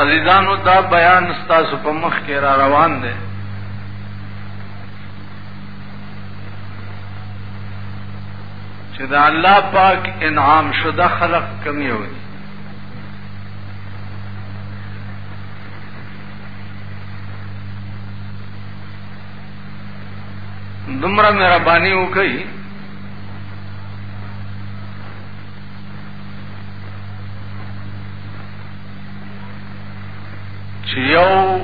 عزیزانو دا بیان ستاسو په مخ کې را روان دی چې دا الله پاک انعام شده خلق کم یو دي دومره مهرباني وکړي چې یو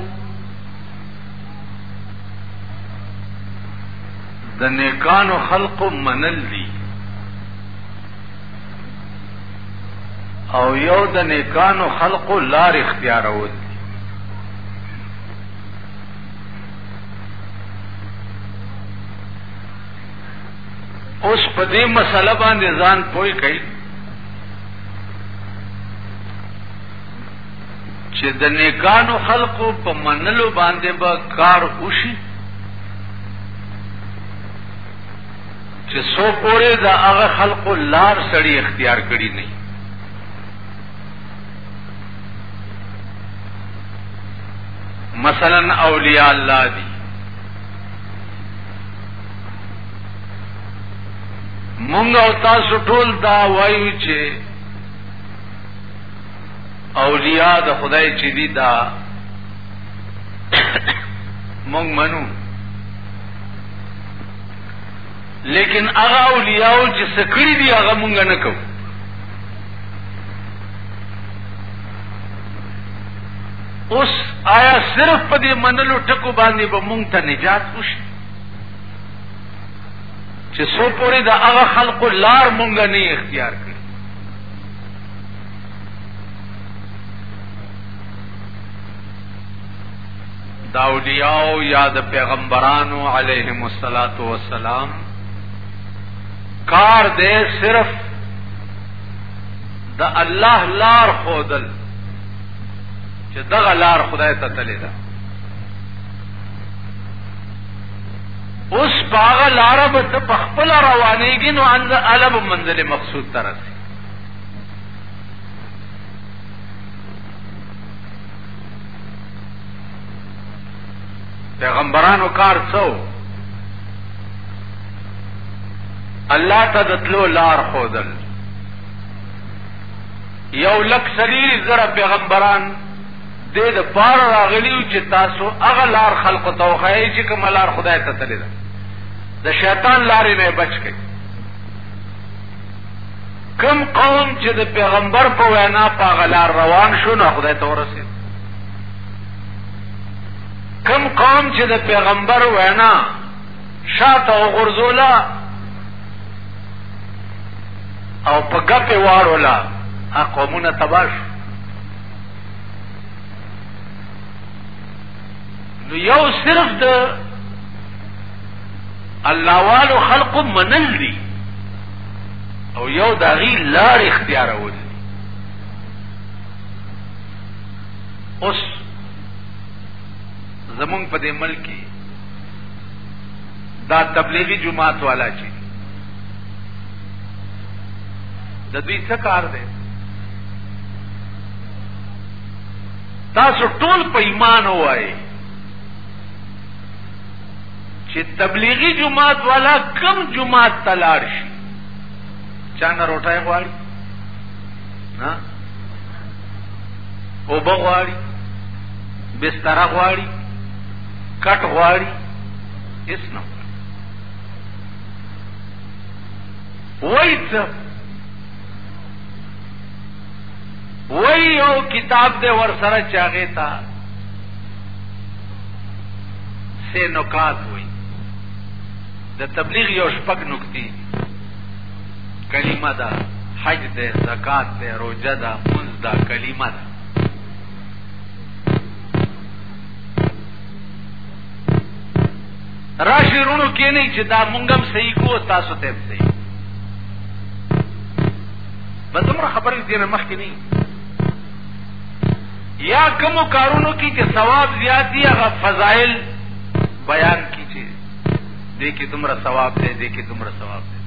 د نیکانو خلقو منل دي او یو د نیکانو خلقو لار اختیارول دي اوس په دې مسله باندې ځان پوي کوي چې د نیکانو خلقو په منلو باندې به با کار وشي چې سو پورې د هغه خلقو لار سړی اختیار کړی نه مثلا اولیاء الله دی مونږ او تاسو ټول دا وایو چې اولیاء د خدای چې دي دا مونږ منو لیکن هغه اولیاء چې سکړي دي هغه مونږ نه کوو اوس آیا صرف په دې منلو ټکو باندې به مونږ ته نجات وشي چې څو پورې د هغه خلقو لار مونږ نه اختیار کړ دا اولیاء یا د پیغمبرانو علیهم الصلاۃ والسلام کار دې صرف د الله لار خودل چې دغه لار خدای ته تللی ده اوس پاغه لار به ته په خپل روانېږي نو اند الب منزل مقصود ته رسي پیغمبرانو کار څو الله ته د تلو لار خودل یو لک سلیری زره پیغمبران دې د پاره راغلی یو چې تاسو هغه لار خلقو ته وښایئ چې کومه لار خدای ته تللې ده د شیطان لارې نه بچ کړئ کم قوم چې د پیغمبر په وینا په هغه لار روان شو نو خدای ته ورسېد کم قوم چې د پیغمبر وینا شاته وغورځوله او په ګپې واړوله هغه قومونه تباه شو نو یو صرف د الله والو خلق منل دي او یو داغي لار اختیار ول اوس زمون په دې ملک کې دا تبلیغي جماعت والا چې د دوی څه کار دی تاسو ټول په ایمان وای چې تبلیغي جماعت والا کم جماعت تلاړ شي چا نه روټای غواړي ها او بغواړي بستر غواړي کټ غواړي اس نه وای څه وای یو کتاب دې ور سره چاغې تا سه نکات وای د تبلیغ یو شپږ نکتی کلمه ده حج ده زکات ده روزه ده منځ ده کلمه ده راشي رونو کې نه چې دا مونږم صحیح کو تاسو ته صحیح به دومره خبرې دې نه مخکې نه یا کوم کارونو کې چې ثواب زیات دي هغه فضایل بیان کی چې دې کې دومره ثواب دی دې کې دومره ثواب دی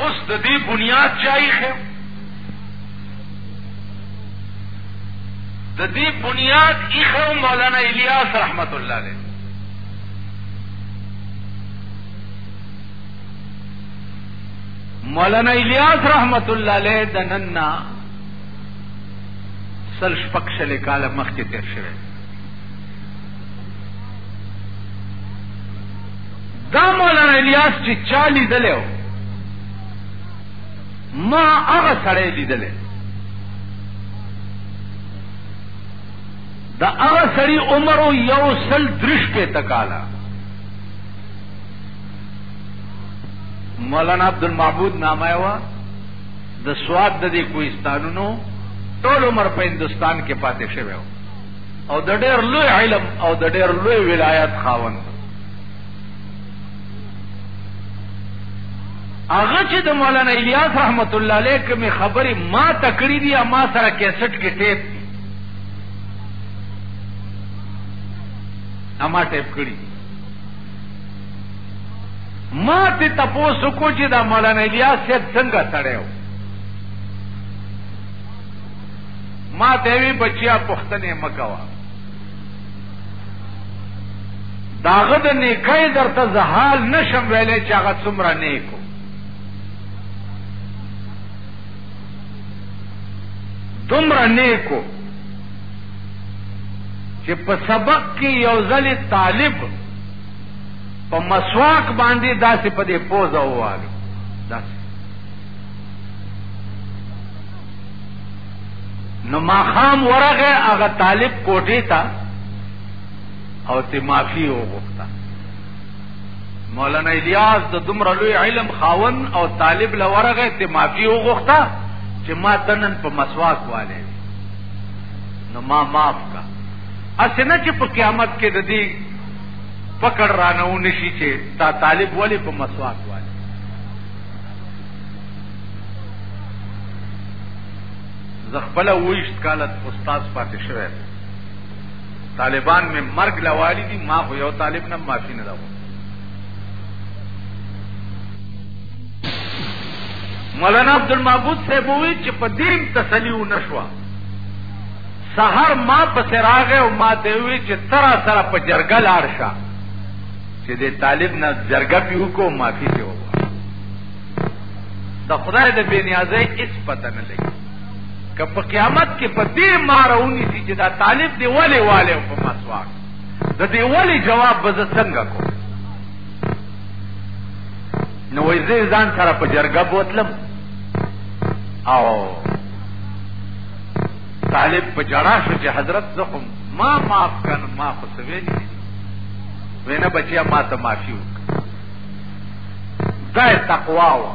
اوس د دې بنیاد چای خو د دې بنیاد ایخو مولانا الیاس رحمت الله علیه مولانا الیاس رحمت الله علیه د نننا سل شپک شل کاله مخکې تیر شوی دا مولانا الیاس چې چا لیدلی و ما هغه سړی لیدلی د هغه سړي عمر یو سل درې شپېته کاله مولانا عبدالمعبود نامه یې وه د سوات د دې کوهستانونو ټول عمر په هندوستان کې پاتې شوی او د ډېر لوی علم او د ډېر لوی ولایت خاوند هغه چې د مولانا الیاس رحمت الله علیه کومې خبرې ما تکړې دي ما سره کیسټ کې ټیپ اما ټیپ کړی ما ته تاسو کو چې دا مولانا الیاس صاحب څنګه سړیو ما ته وی بچیا پښتنه مکوا داغه د نیکای درته زحال نشم ویلې چې هغه څومره نیکو دومره نیکو چې په سبق کې یو ځل طالب په مسواک باندې داسې په دې پوزه وواله داسې نو ماخام ورغه هغه طالب کوټې ته او ته معافي وغوښته مولانا الیاس د دومره لوی علم خاون او طالب لورغه ته معافي وغوښته چې ما تنن په مسواک والي نو ما معاف کا اسنه چې په قیامت کې د دې پکړ رانه و نشي چې تا طالب ولی په مسواک والي زخپل وښت کالت استاد پاتې شوه طالبان می مرګ لوالی دي ما خو یو طالب نه معافي نه دغو مولانا عبد المعبود صاحب وی چې په دیم تسلی و نشوا سحر ما په سراغه او ما ته وی چې ترا سره په جرګه لاړ شه چې د طالب نه جرګه پیو کو معافي دی وو د خدای د بنیازه هیڅ پته نه لګي که په قیامت کې په دې مار ونیسي چې دا طالب دی ولې والي او په مسواک د دې ولې جواب به زه څنګه کوم نو وایي زه ځان سره په جرګه بوتلم او طالب په جړا شو چې حضرت زه خو ما معاف کن ما خو څه ویلي وینه بچیا ما ته معافي وکړه دا تقوا وه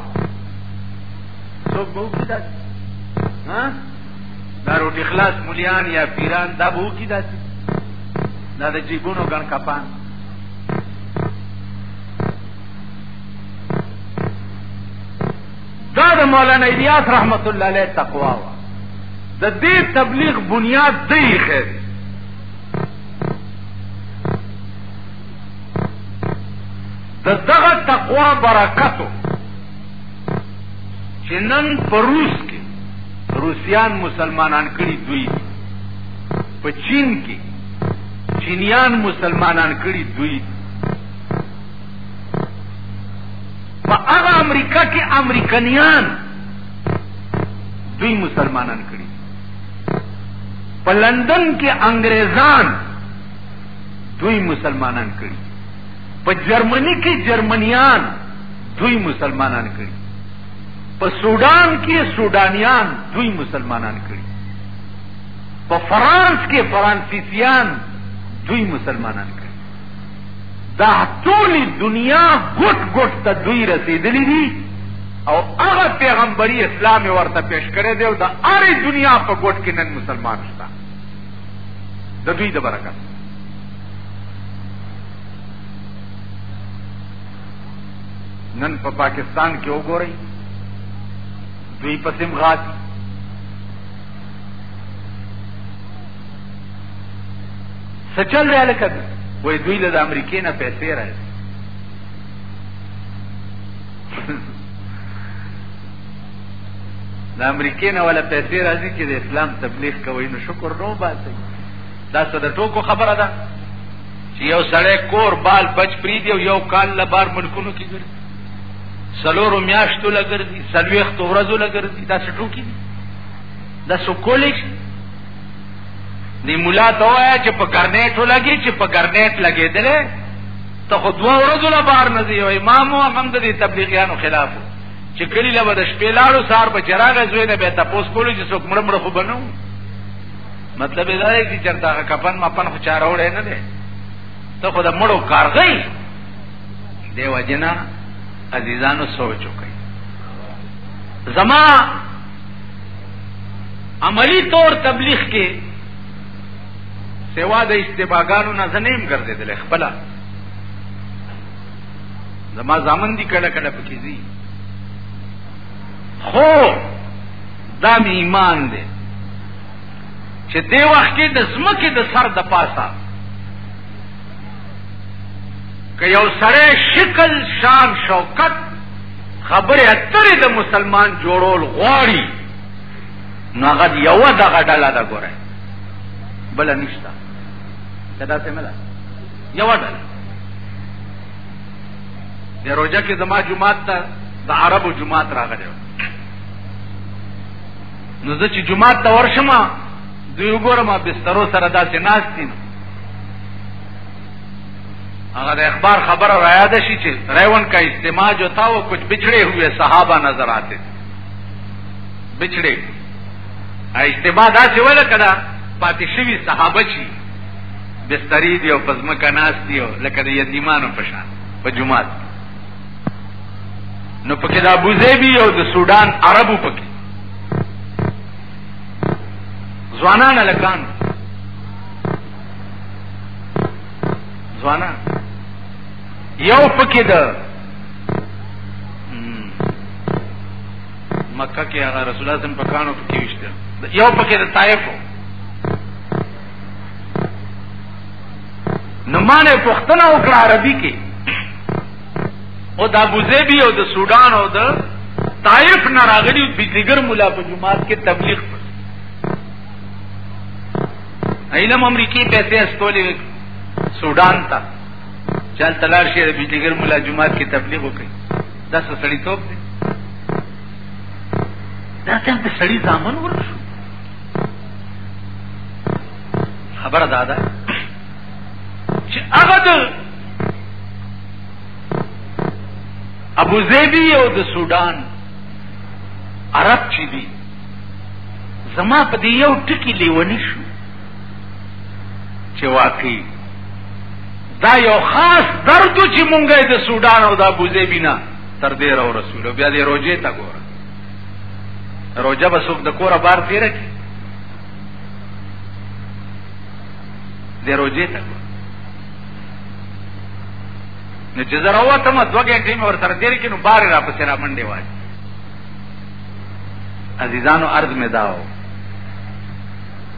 څوک به وکړي دا ها دا روټي خلاص مليان یا پیران دا به وکړي دا دا د جیبونو ګڼ کپان دا د مولانا الیاس رحمت الله علیه تقوا وا د دې تبلیغ بنیاد دی خیر د دغه تقوا برکتو چې نن پروس کې روسیان مسلمانان کړي دوی دي په چین کې چینیان مسلمانان کړي دوی دي په هغه امریکا کې امریکایان دوی مسلمانان کړي په لندن کې انګريزان دوی مسلمانان کړي په جرمني کې جرمنیان دوی مسلمانان کړي په سودان کې سودانیان دوی مسلمانان کړي په فرانس کې فرانسیسیان دوی مسلمانان کړي دا ټول دنیا ګټ ګټ ته دوی رسیدلی دي او هغه پیغمبري اسلام ورته پیش کړی دی او د هرې دنیا په ګټ کې نن مسلمان شته د دوی د برکت نن په پا پاکستان کې وګورئ دوی پسې مغاتي سچل دی لکه وای دوی له امریکې نه پیسې راځي د امریکې نه ولا پیسې راځي چې د اسلام تبلیغ کوي نو شکر نو باسي دا څه د ټوکو خبره ده چې یو سړی کور بال بچ پریدي او یو کال له بار ملکونو کې ګرځي څلورو میاشتو له ګرځي څلوېښتو ورځو له ګرځي دا څه ټوکي دي دا څه کولی شي دی مولا ته وایه چې په ګرنیټ ولګي چې په ګرنیټ لګېدلی ته خو دوه ورځو له بار نه ځي او امام و هم د دې تبلیغیانو خلاف چې کلی له به د شپې لاړو سهار به چې راغی زوی نه به یې تپوس کولو چې څوک مړه مړه خو به نه مطلب دا دی چې چرته کپن مپن خو چاره وړې نه دی ته خو د مړو کارغی دی وجنا عزیزانو سوچ وکړي زما عملی طور تبلیغ کې سوا د استباګانو نه زنیم ګرځیدل خپل زما زامن دي کله کله پکې دي خو دا ایمان دی چې دی وخت کې د زمکه د سر د پاسه که یو سره شکل شان شوکت خبره اترې د مسلمان جوړول غواړي نو هغه یو دغه ډله ده ګوره بل نشته کدا څه مله یو ډله د روزه کې زما جمعات ته د عربو جمعات راغلی نو زه چې جمعه ته ورشم دوی وګورم بسترو سره داسې ناست دي هغه د اخبار خبره را یاد شي چې ریون کا استماع جو تھا وہ کچھ بچھڑے ہوئے صحابہ نظر آتے بچھڑے اجتماع دا سی ولا کدا پاتې شوی صحابه چی بستری دی او پزما کناس دی او لکه د یتیمانو پشان په جمعات نو پکې د ابو زیبی او د سودان عربو پکې ځوانان لکان ځوانان یو پکې د مکه کې هغه رسول الله صلی الله علیه وسلم په کانو کې وشته یو پکې د طائف نو ما نه پوښتنه وکړه عربي کې او د ابوظبي او د سودان او د طائف نه راغلي بجلیګر مولا په جماعت کې تبلیغ کړ علم امریکای پیسې استولې سودان ته چل تلار شي د بجلیګر مولا جماعت کې تبلیغ وکړي دا څه سړی توپ دی دا ته سړی ځامن ورشو خبره دا ده چې هغه د ابو زیبی او د سودان عرب چې دي زما په دې یو ټکی لیونی شو چې واقعي دا یو خاص درد چې مونږه د سودان او د ابو زیبی نه تر دې را رسول بیا دې روزه تا ګور روجه به څوک د کوره بار تیره کی د روجې ته نو چې زه راوتم دوه ګنټې مې ورسره تېرې کړې نو بارې را پسې را منډې وای عزیزانو عرض مې دا و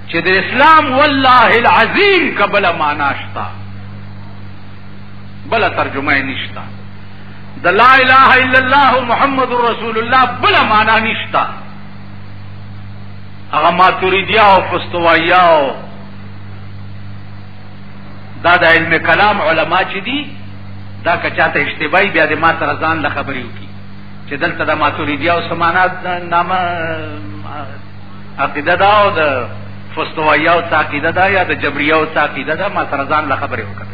چې د اسلام والله العظیم کبله معنا شته بله ترجمه یې نشته د لا اله الا الله محمد رسول الله بل معنا نشتا هغه ماتوریدیا او فستوایا او دا د علم کلام علما چې دي دا کچاته اشتباهي بیا د ما سره ځان له خبرې وکي چې دلته د ماتوریدیا او سمانات نامه عقیده دا او د فستوایا او تعقیده دا یا د جبریا او تعقیده دا ما سره ځان له خبرې وکړه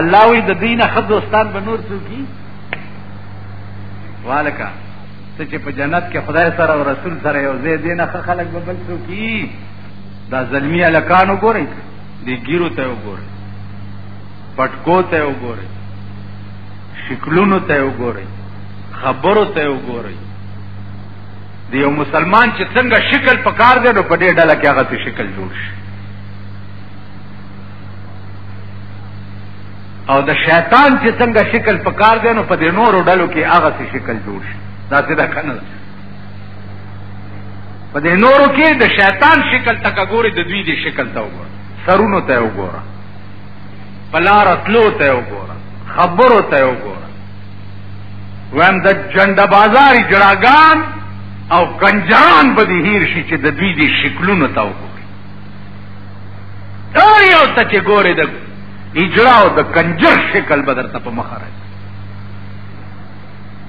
الله وی د دین خد دوستان به نور څوکي والکا ته چې په جنت کې خدای سره او رسول سره یو ځای دین خ خلق به بل څوکي دا زلمی الکان وګورئ دی ګیرو ته وګورئ پټکو ته وګورئ شکلونو ته وګورئ خبرو ته وګورئ دی یو مسلمان چې څنګه شکل پکار دی نو په دې ډله کې هغه شکل جوړ شي او د شیطان چې څنګه شکل پکار دی نو په دې نورو ډلو کې هغه څه شکل جوړ شي دا څه ده کنه په دې نورو کې د شیطان شکل تک ګوري د دوی د شکل ته وګوره سرونو ته وګوره پلار اتلو ته وګوره خبرو ته وګوره ویم د جنډه بازاري جړاګان او کنجان به دې هیر شي چې د دوی د شکلونو ته وګوره هر یو ته چې ګورې د اجرا او د کنجر شکل به درته په مخه راځي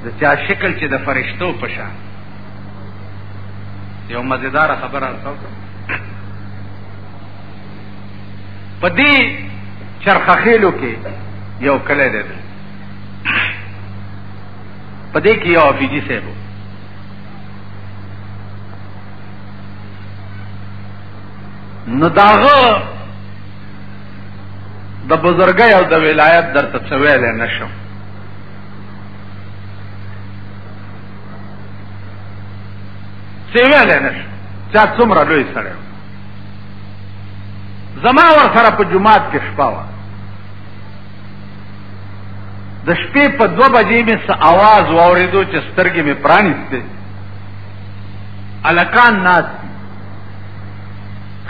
د چا شکل چې د فرشتو په شان یو مزیدار خبره ارسو په دې چرخه خېلو کې یو کله دی په دې کې یو افیجی صاحب نو داغه د بزرګي او د ولایت درته څه ویل نه شم څه ویل نه شم چا څومره لوی سره زما ور سره په جمعات کې شپه وه د شپې په دو بجې مې څه आवाज واورېدو چې سترګې مې پرانیستې الکان ناس دي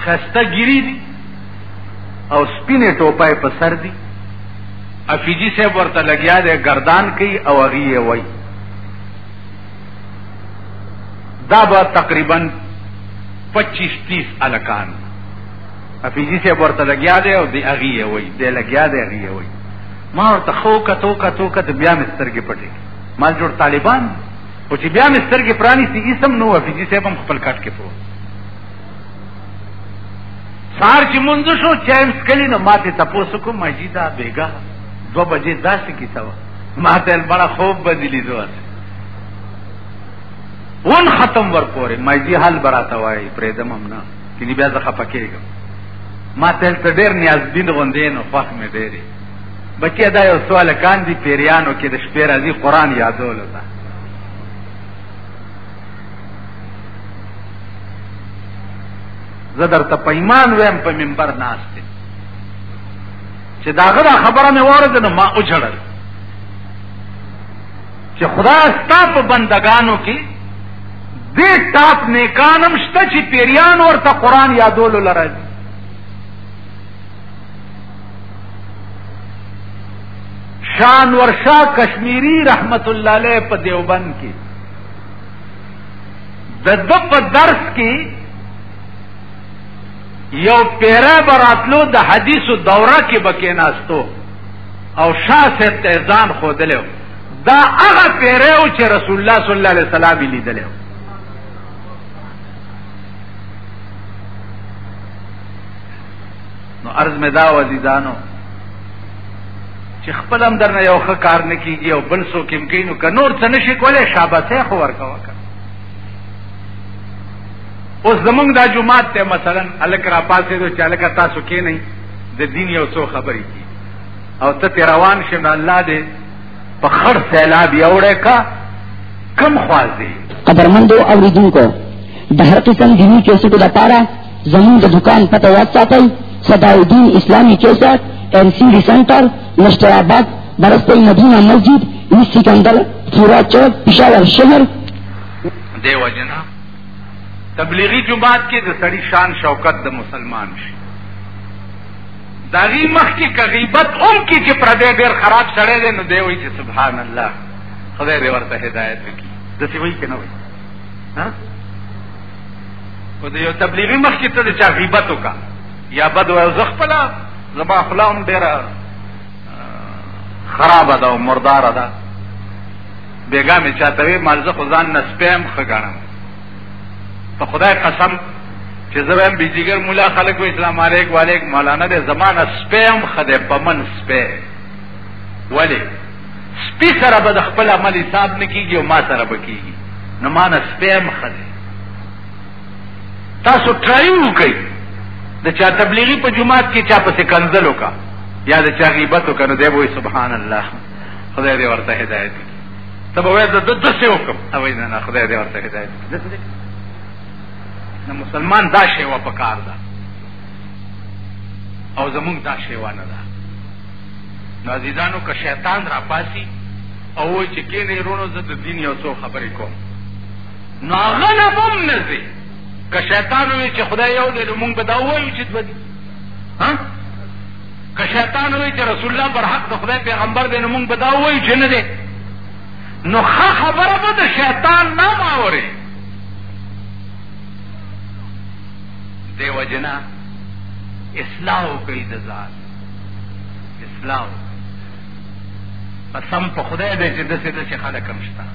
خسته ګيري دي او سپینه ټوپای په سر دي افیجی صاحب ورته لګیا دی گردان کوي او هغه یې وای دا به تقریبا 25 30 الکان افیجی صاحب ورته لګیا دی او دی هغه یې وای دی لګیا دی هغه یې وای ما ورته خو کتو کتو کته بیا مسترګې پټې مال جوړ طالبان خو چې بیا مې سترګې پرانیستي اسم نو حفیظي صاحب هم خپل کټ کې پروت سار چې مونږ شو چایم سکلی نو ماته تاسو کوم مجیدا بیګا دو بجې داسې کی تا ماته بڑا خوب بدلی زو اون ختم ور پورې مجی حال براته وای پرېدم هم نه کینی بیا زه خپکېږم ماته ته ډېر نیاز دین غوندې نو خوښ مې ډېری بچی دا یو سوال کان دی پیریانو کې د شپې راځي قران یادول ده زه درته په ایمان ویم په منبر ناست یم چې داغه دا خبره مې وارد نه ما اوجړل چې خدا ستا په بندگانو کې دې ټاپ نیکانم شته چې پیریان ورته قران یادول لراځي شان ورشا کشمیری رحمت الله علیه په دیوبند کې د د په درس کې یو پیره براتلو د حدیثو دوره کې بکیناستو او شاه صاحب ته ځان خودلو دا هغه پیره او چې رسول الله صلی الله علیه وسلم لیدلو نو عرض مې دا وزیدانو چې خپل هم درنه یو ښه کار نه کیږي او بل څوک هم کوي نو که نور څه نشي کولی شاباسه خو ورکوه اوس زمونږ دا جماعت ته مثلا الک را پاسې دو چې الکه تاسو کې نه د دین یو څو خبرې کی او ته روان شې نو الله دې په خړ سیلاب یوړې کا کم خوازي قدرمندو اوریدونکو د هر قسم دیني کیسټو لپاره زموږ د دکان پته واتساپل صداودین اسلامی کیسټ ایم سی ډي سنټر مشتر آباد برسته مدینه مسجد ایس سکندر فورا چوک پشاور شهر دیو جنا تبلیغی جماعت کې د سړی شان شوکت د مسلمان شي دا غي مخ کې کغیبت اون کې چې پر دې ډېر خراب سړی دی نو دی وایي چې سبحان الله خدای دې ورته هدایت وکړي د څه وایي کنه وایي ها او د یو تبلیغي مخ کې ته چا غیبت وکا یا بد و زخپلا زما خلاهم ډېر خراب ده او مردار ده بیګا می چاته وی مالزه خدان نسپم خګانم په خدای قسم چې زه هم بجلیګر مولا خلک و اسلام علیک و علیک مولانا د زمانه سپیم خده پمن سپی ولی سپی سره به د خپل عمل حساب نه کیږي او ما سره به کیږي نو ما نه سپیم خده تاسو ټرایو کوي د چا تبلیغي په جماعت کې چا پسې کنزل وکا یا د چا غیبت وکا نو دی وای سبحان الله خدای دې ورته هدایت ته به وایې زه د ده څه وکړم وایي نه نه خدای دې ورته هدایت د مسلمان دا شیوه په کار ده او زمونږ دا شیوه نه ده نو عزیزانو که شیطان را پاسي او وایي چې کینې رونو زه د دین یو څو خبرې کوم نو هغه نه به هم نه ځي که شیطان وایي چې خدای یو دی نو مونږ به دا ووایو چې دوه دي ها که شیطان وایي چې رسول الله برحق د خدای پیغمبر دی نو موږ به دا ووایو چې نه دی نو ښه خبره به د شیطان نه واورې دی وجنا اصلاح وکړي د ځان اصلاح قسم په خدای دی چې داسې داسې خلک هم شته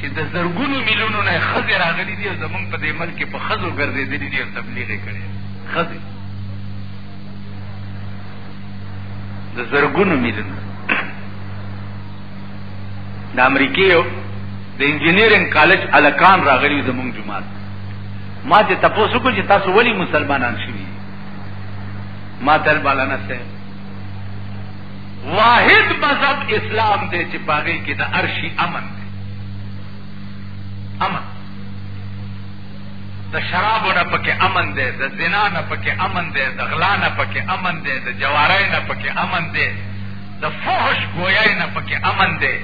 چې د زرګونو میلیونو نه ښځې راغلي دي او زمونږ په دې ملک کې په ښځو ګرځېدلي دي او تبلیغ یې کړی ښځې د زرګونو میلیون د امریکې یو د انجینیرینګ کالج الکان راغلی زمونږ جماعت ما ته تاسو کو چې تاسو ولی مسلمانان شوي ما تل بالانا سه واحد مذهب اسلام دی چې پاګه کې د عرشي امن دی امن د شرابو نه پکې امن دی د زنا نه پکې امن دی د غلا نه پکې امن دی د جوارۍ نه پکې امن دی د فحش ګویۍ نه پکې امن دی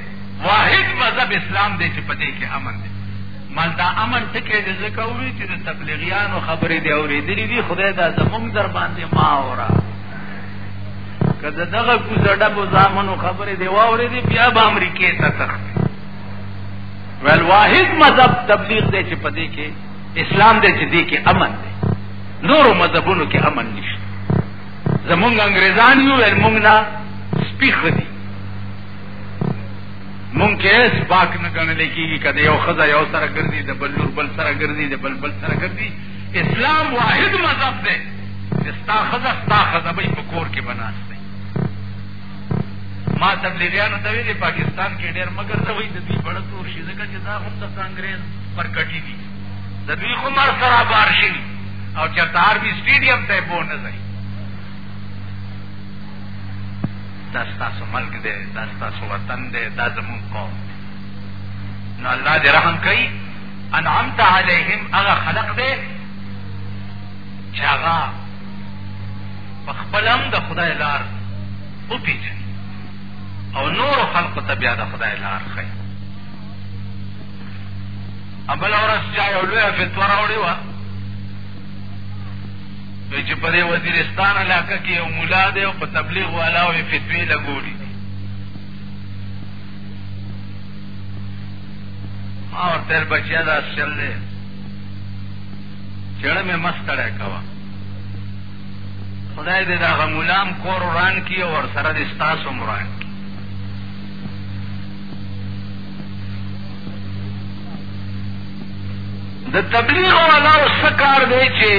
واحد مذهب اسلام دی چې په دې کې امن دی مال دا امن ټکی دی ځکه اوري چې د تبلیغیانو خبرې دی اورېدلې دي خدای دا زمونږ در باندې ما اورا که د دغه کوزه ډبو زامنو خبرې دی واورېدې بیا به امریکې ته تښتي ول واحد مذهب تبلیغ دی چې پدې کې اسلام دی چې دې کې امن دی نور مذهبونو کې امن نشته زمونږ انګريزان یو ول مونږ نه سپیخ دي مونږ کې سپاک نه ګڼل کېږي کله یو خزه یو سره ګرځي د بل نور بل سره ګرځي د بل بل سره ګرځي اسلام واحد مذهب دی ستا خزه ستا خزه به په کور کې بناست ما تبلیغیانو ته ویلي پاکستان کې ډېر مه ګرځوئ د دوی بړه تور شي ځکه چې دا هم د کانګرېس پر کټي دي د دوی خو مر سره بار شي او چېرته آرمي سټېډیم ته یې بو نه ځئ دا ستاسو ملک دی دا ستاسو وطن دی دا زمون قوم نو الله دې رحم کوي انعمت علیهم هغه خلق دی چې هغه په خپل هم د خدای لار وپېژني او نورو خلقو ته بیا د خدای لار ښیي بله ورځ چا یو لویه فتوا راوړې وه وایي چې په دې وزیرستان علاقه کې یو ملا دی او په تبلیغ والا یې فتوې لګولي دي ما ورته ویل بچیه دا شل دی چېړه مې مه ستړی کوه خدای دې د هغه ملا هم کور وران کړي او ورسره دې ستاسو هم وران کړي د تبلیغ والاو څه کار دی چې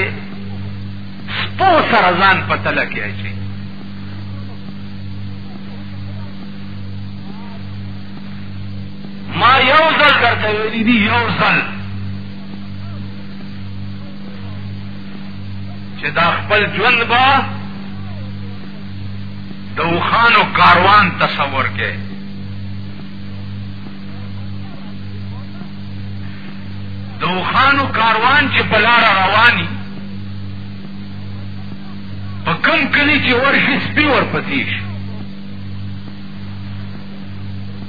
سپو سره ځان په تله کې اچوي ما یو ځل درته ویلي دي یو ځل چې دا خپل ژوند به د اوخانو کاروان تصور کې د اوخانو کاروان چې په لاره رواني په کم کلي چې ورشي سپي ورپسې شي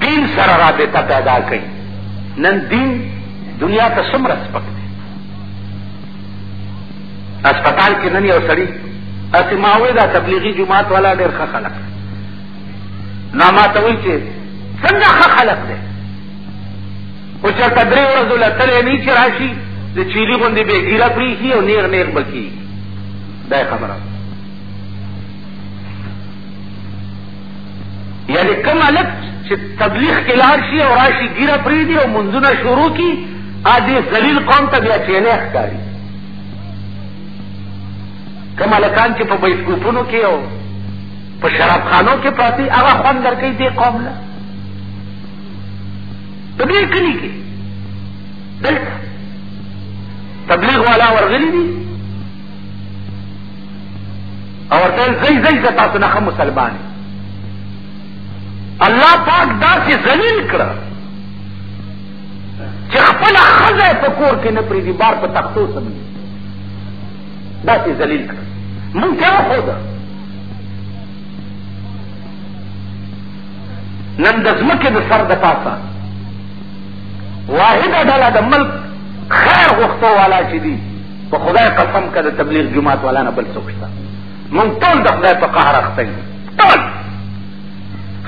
دین سره رابطه پیدا کړي نن دین دنیا ته څومره سپک دی اسپتال کې نن یو سړی اسی ماوی دا تبلیغی جماعت والا ډیر ښه خلق نو ما ته وایي چې څنګه ښه خلق دی خو چېرته درې ورځو له تلې نه چې راشي د چیلي غوندې بې ګیره پرېږي او نیغ نیغ به کېږي دا خبره یعنی کم الک چې تبلیغ کې لار شي او راشي ګیره پریدي او منځونه شروع کی ا دې ذلیل قوم ته بیا چینه ښکاری کم الکان چې په بیسکوپونو کې او په شراب خانو کې پراتی هغه خوان درکې دې قوم له تبلیغ کلی کې دلته تبلیغ والا ورغلی دي او ورته زئی زئی ز تاسو نه مسلمان الله پاک دا چې ذلیل کړ چې خپل خزه په کور کې نه پریږي بار په تختو سمي دا چې ذلیل کړ مونږ ته خو دا نن د زمکه د سر د پاسه واحده ډله د ملک خیر غوښتو والا چې دي په خدای قسم که د تبلیغ جماعت والا نه بل څوک شته مونږ ټول د خدای په قهر اخته یو ټول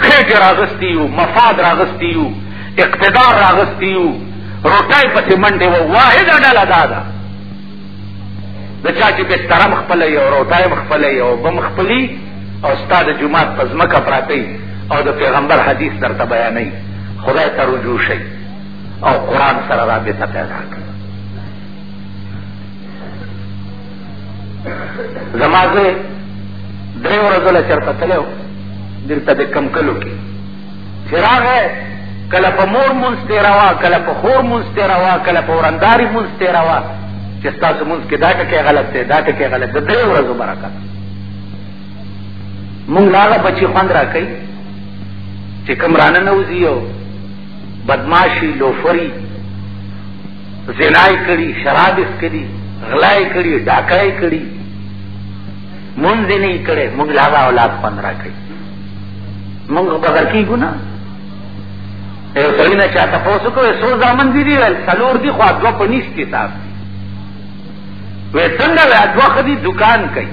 خېټې راغستي یو مفاد راغستي یو اقتدار راغستي یو روټۍ پسې منډې وه واحده ډله دا ده د چا چې بسترم خپله یو روټۍ هم خپله یو بم خپلي او ستا د جومات په ځمکه پراته او د پیغمبر حدیث درته بیانوي خدای ته رجوع شئ او قرآن سره رابطه پیدا کړئ زما زوی درې ورځو له چرته تللی و دلته د کم کلو کې چې راغی کله په مور مونځ تېره وه کله په خور مونځ تېره وه کله په ورنداري مونځ تېره وه چې ستاسو مونځ کې دا ټکی غلط دی دا ټکی غلط د درې ورځو برکت مونږ له هغه بچي خوند را کوي چې کمرانه نه وځي او بدماشي لوفري زنا یې کړي، شراب یې څکلي، غلا یې کړي، ډاکه یې کړي، مونځ یې نه کړی، موږ له هغه اولاد خوند راکوي. موږ بدر کېږو نه. یو سړي نه چا تپوس وکړ، څو زامن دي دي؟ ویل څلور دي خو دوه په نیست کې تاس دي. وی څنګه؟ وی دوه ښځې دکان کوي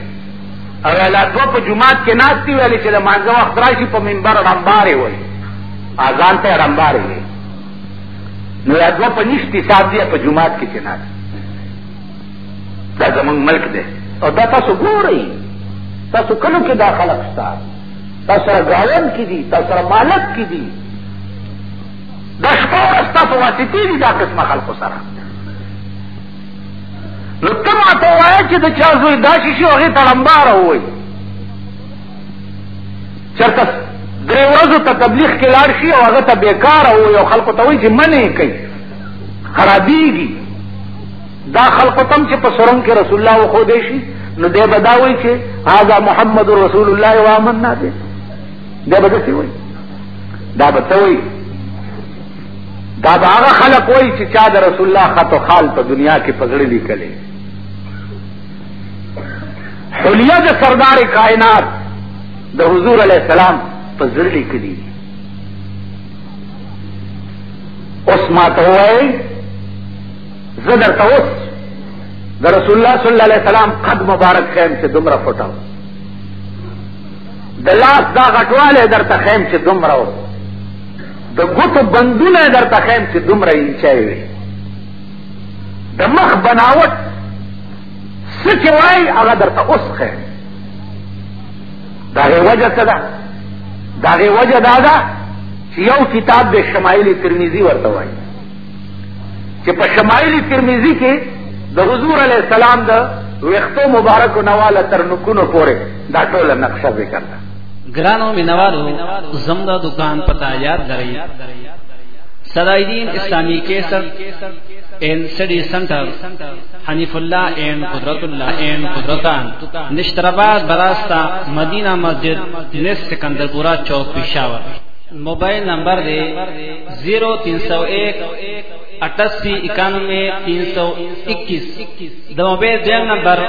او ویل دوه په جومات کې ناست دي، ویل چې لمانځه وخت راشي په منبر رمبارې وایي، اذان ته یې رمبارې وایي. نو یادو په نشتی صاحب دی په جماعت کې چې ناست دا زمونږ ملک دی او دا تاسو ګورئ تاسو کلو کې دا خلق شته تاسو سره ګاون کې دي تاسو سره مالک کې دي دا شپه ورځ تاسو واسطې دي دا قسمه خلقو سره نو ته ما ته وایه چې د چا زوی دا شي شي هغې ته لمباره ووایي چرته درې ورځو ته تبلیغ کې لاړ شي او هغه ته بیکار او یو خلکو ته وایي چې منې کوي خرابېږي دا خلکو تم چې په سرنګ کې رسول الله خو دی شي نو دی به دا وایي چې هذا محمد رسول الله و آمنا به دا به داسې وایي دا به څه وایي دا به هغه خلک وایي چې چا د رسول الله خط و خال په دنیا کې پزړه لیکلی حلیه د سردار کائنات د حضور علیہ السلام په زړه لیکلي اوس ما ته وایي زه درته اوس د رسول الله صلی الله علیه وسلم قد مبارک خیم چې دومره پټاو د لاس دا غټواله درته خیم چې دومره و د ګوتو بندونه درته خیم چې دومره یې چای وي د مخ بناوټ څه چې وایي هغه درته اوس ښه د هغې وجه څه ده د هغې وجه دا ده چې یو کتاب د شمایل ترمیزي ورته وایي چې په شمایل ترمیزي کې د حضور علیه السلام د ویختو مبارکو نواله تر نکونو پورې دا ټوله نقشه ذکر ګرانو مینوالو زموږ دکان پتا یاد لرئ سرایدین اسلامی کیسر این سټډي سنټر حنیف الله این قدرت الله این قدرتان نشترباد براستا مدینہ مسجد نس سکندرپورا چوک پشاور موبایل نمبر دی 0301 اٹاسی اکانوے تین سو اکیس دو بے جن نمبر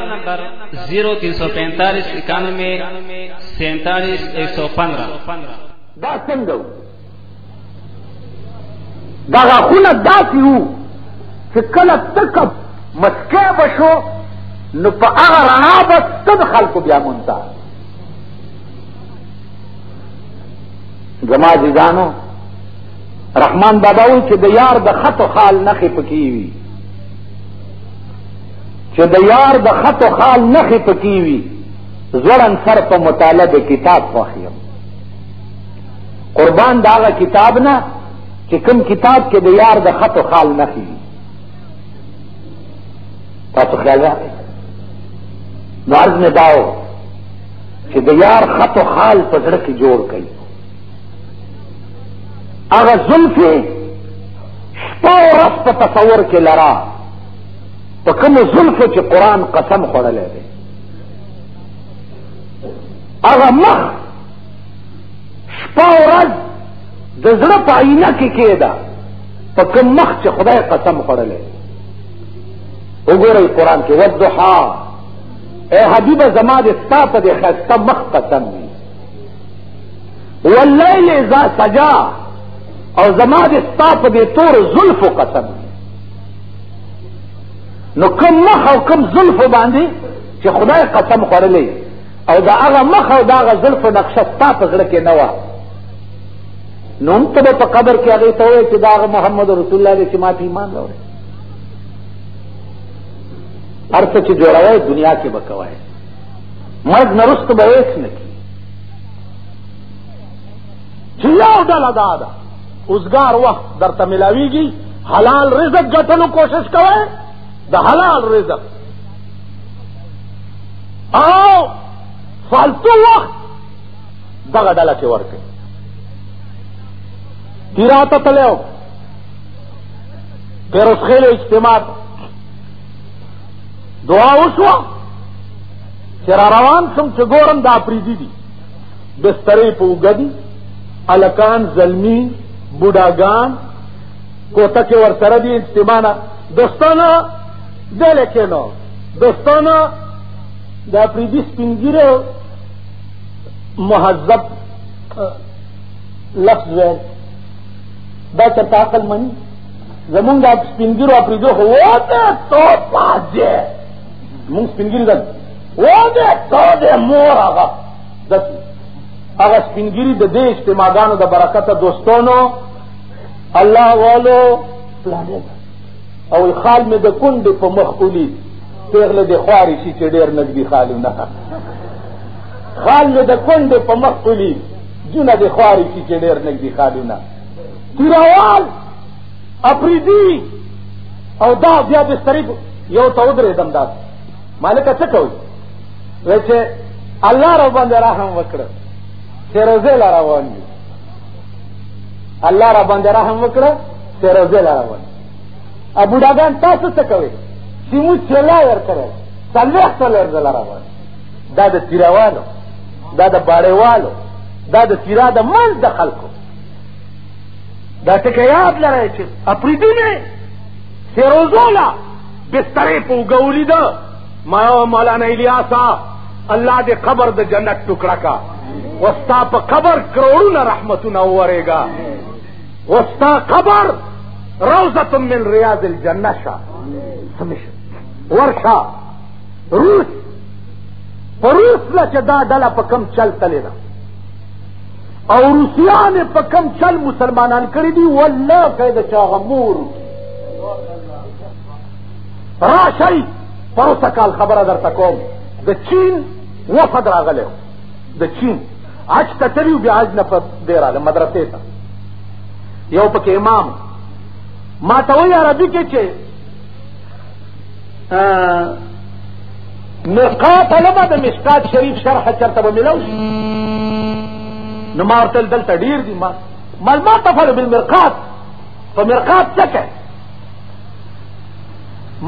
زیرو تین سو پینتالیس اکانوے سینتالیس ایک سو پندرہ دا څنګه دا غاخونه داسې وو چې کله تک مسکه بشو نو په هغه رڼا به تد خلکو بیا مونتا زما عزیزانو رحمان بابا وی چې د یار د خط خال نخې پکې وي چې د یار د خط او خال نخې پکې وي زړن سر په مطالعه د کتاب خوښیم قربان داغه کتاب نه چې کوم کتاب کې د یار د خط او خال نخې وي تاسو خیال راغی نو عرض مې داو چې د یار خط او خال په زړه کې جوړ کړي هغه زلفې شپه ورځ په تصور کې لرا په کوم زلفو چې قران قسم خوړلې دی هغه مخ شپه ورځ د زړه په عینه کې کېده په کوم مخ چې خدای قسم خوړلې وګورئ قران کې ودحا اے حبیب زما دې ستا په دې خسته مخ قسم دی واللیل اذا سجا او زما دې ستا په دې تور زلفو قسم دی نو کوم مخ او کوم زلفو باندې چې خدای قسم خوړلی او دا هغه مخ او دا هغه زلفو نقشه ستا په زړه کې نه وه نو هم ته به په قبر کې هغې ته وایې چې دا هغه محمد رسول الله دی چې ما په ایمان راوړی هر څه چې جوړوی دنیا کې به کوی مرګ نه رسته به هېڅ نه کړي چې یو ډله دا ده اوزګار وخت درته ملاویږي حلال رزق ګټلو کوشش کوئ د حلال رزق او فالتو وخت دغه ډله کې ورکړي تیراته تلو پیروز خیل اجتماع دعا وشوه چې را روان شم چې ګورم دا پریدي دي بسترې په وګدي الکان زلمی بوډاګان کوته کې ور سره دي استمانه دوستانه دلې کې نو دوستانه دا پریدي سپینګیره مهذب لفظ ویل دا چرته عقل مني زمونږ د سپینګیرو پریدو هو ته تو پاجه مونږ سپینګیر ده وده تاده مور آغا دسی آغا سپینگیری ده ده اجتماعگانو ده برکت دوستانو الله والو پلانه ده او خال می ده کن ده پا مخ اولی پیغل ده خواری شی چه دیر نگدی خالی نه خال می ده کن ده پا مخ اولی جونه ده خواری شی چه دیر نگدی خالی نه تیراوال اپریدی او دا بیا بستری یو تا ودره دم داست مالک څه کوي وای چې الله را باندې رحم وکړ چې روزه لاره روان دي الله را باندې رحم وکړ چې روزه لاره روان ابو ډاګان تاسو څه کوي چې مو چلا ور کړل څلوخ څلور زل روان دا د تیروالو دا د باړېوالو دا د تیرا د منځ د خلکو دا ټکی یاد لرئ چې اپریدي نه فیروزولا بسترې په وګولي ده ما مولانا الیاسا الله دې قبر د جنت ټکړه کا وستا په قبر کروڑونه رحمتونه ورېګا وستا قبر روزه من ریاض الجنه شا سمش ورشا روس پروس لا چې دا ډله په کم چل تللی ده او روسیان په کم چل مسلمانان کړی دی والله کید چا غمور راشي پروسه کال خبره در تکوم د چین وفد راغله د چین اج کتریو بیا اج نه پر دی راغله مدرسې ته یو پکې امام ما ته وی عربي کې چې مرقات علمه د مشکات شریف شرح چرته به ملو شي نو ما ورته دلته ډیر دي ما مل ما تفعل بالمرقات په مرقات څه کوي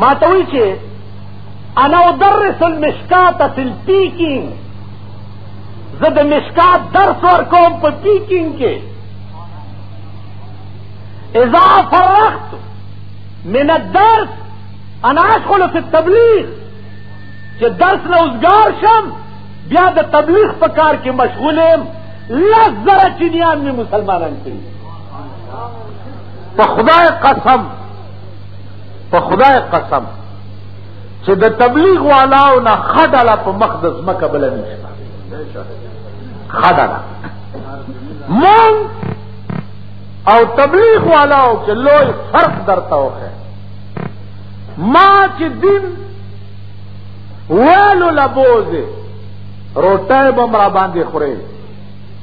ما ته وی چې انا ادرس المشکات فی الپیکینگ زه د مشکات درس ورکوم په پیکینګ کې اذا فرغت من الدرس انا ادخل في التبلیغ چې درس نه اوسګار شم بیا د تبلیغ په کار کې مشغول یم لس زره چینیان مې مسلمانان کړي په خدای قسم په خدای قسم چې د تبلیغ والاو نه خډله په مخ د ځمکه بله نشته خډله مونږ او تبلیغ والا او کې لوی فرق درته وخه ما چې دین ویلو لبوزه روټه بم را باندې خوري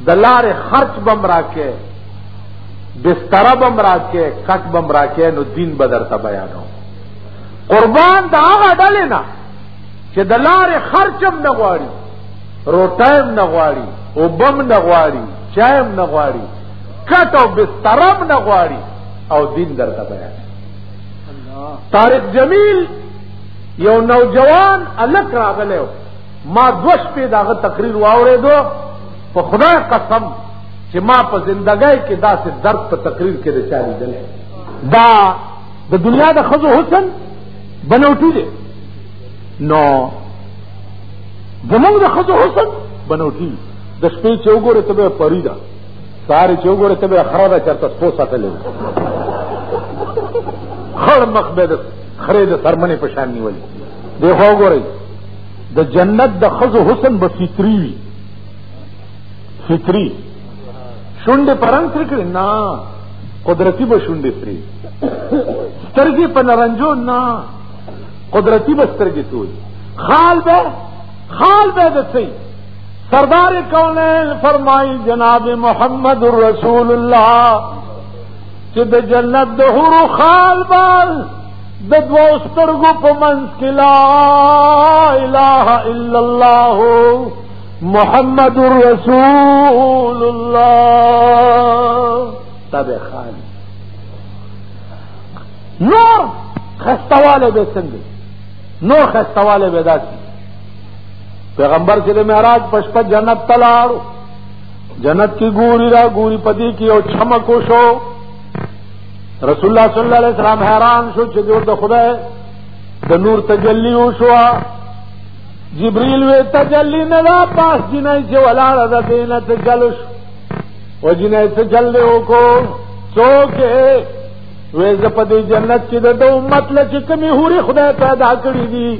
د لارې خرچ بم راکې بستر بم راکې کټ بم راکې نو دین به درته بیانو قربان د هغه ډلې نه چې د لارې خرچ هم نه غواړي روټه هم نه غواړي او بم نه غواړي چایم نه غواړي کټ او بسترم نه غواړي او دین درته بیان طارق جمیل یو نوجوان الک راغلی ما دوش په داغه تقریر واورېدو په خدای قسم چې ما په زندګۍ کې داسې درد په تقریر کې د چا لیدل دا د دنیا د خزو حسن بنوټی دی نو زمونږ د خزو حسن بنوټی د شپې چې وګوره ته به پری ده ساری چې وګوره ته به خره ده چرته سپو ساتلې خړ مخ به د خره د سرمنې په شان نیولې دی خو وګورئ د جنت د خزو حسن به فطری وي فطری شونډې پرنګ ترې کړې نه قدرتی به شونډې ترې سترګې په نرنجو نه قدرتی به سترګې توي خال به خال به د څه سردار کونین فرمائی جناب محمد رسول اللہ کہ دا جنت دا حرو خال بال دا دو استرگو پا منز کی لا الہ الا اللہ محمد رسول اللہ تب خان نور خستوالے بے سنگے نور خستوالے بے داسی پیغمبر چې د معراج په شپه جنت ته لاړو جنت کې ګوري را ګوري پدې کې او چمکو شو رسول الله صلی الله علیه وسلم حیران شو چې جوړ د خدای د نور تجلی وشو جبريل وی تجلی نه را پاس جنای چې ولاړه ده دینه ته جلوش و جنای ته جل وکړو څوک وې زپدې جنت کې د دوه مطلب چې کمی هوري خدای پیدا کړی دي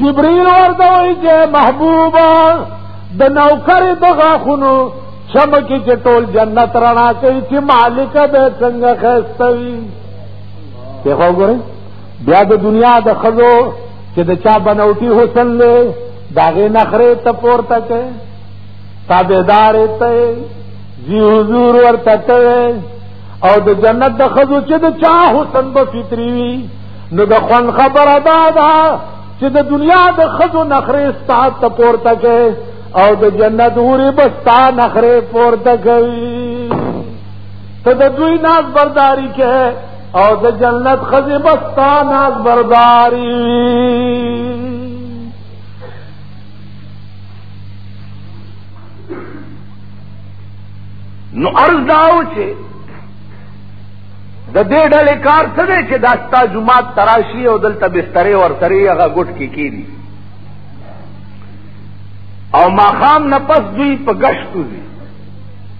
جبريل ورته وایي چې محبوبا د نوکر د غاخونو چمکی چې ټول جنت رڼا کوي چې مالک به څنګه خستوي ته خو ګورئ بیا د دنیا د خزو چې د چا بنوټي حسن له داغه نخره ته پورته کې تابعدار ته زی حضور ورته او د جنت د خزو چې د چا حسن به فطری وي نو د خوند خبره دا ده چې د دنیا د خزو نخرې ستا ته پورته کوي او د جنت هورې به ستا نخرې پورته کوي ته د دوی ناز برداری کې او د جنت خزې به ستا ناز برداری نو ارز داو چې د دې ډلې کار څه دی چې دا ستا جماعت تراشي او دلته بسترې ورسرې هغه ګټ کې کېږي او ماخام نه پس دوی په ګشتو دي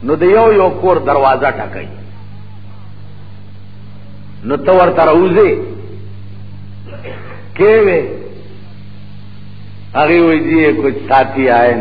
نو د یو یو کور دروازه ټکوي نو ته ورته راوځې کې وې هغې وایي جی کچھ ساتي آئن